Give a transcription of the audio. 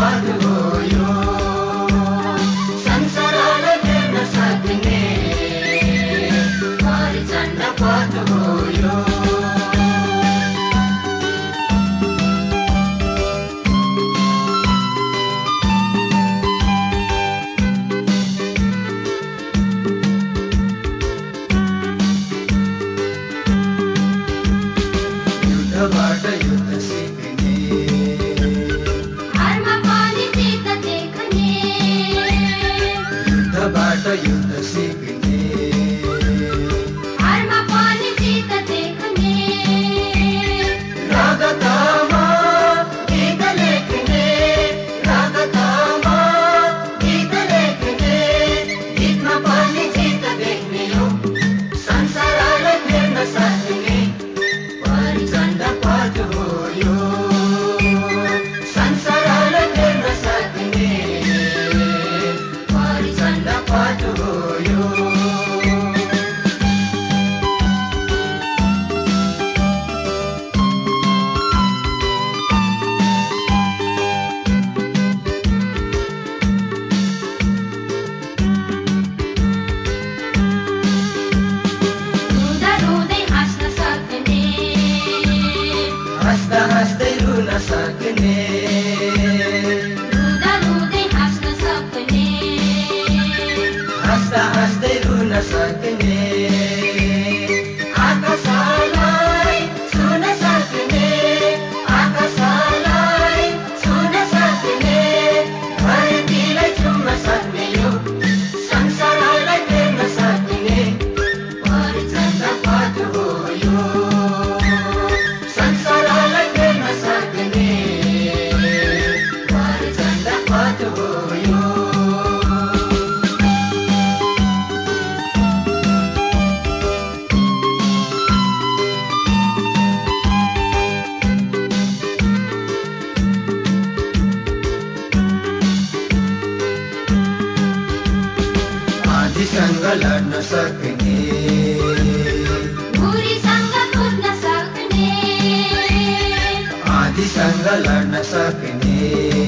What? Payunda Singh सँग लड्न सक्ने आदिसँग लड्न सक्ने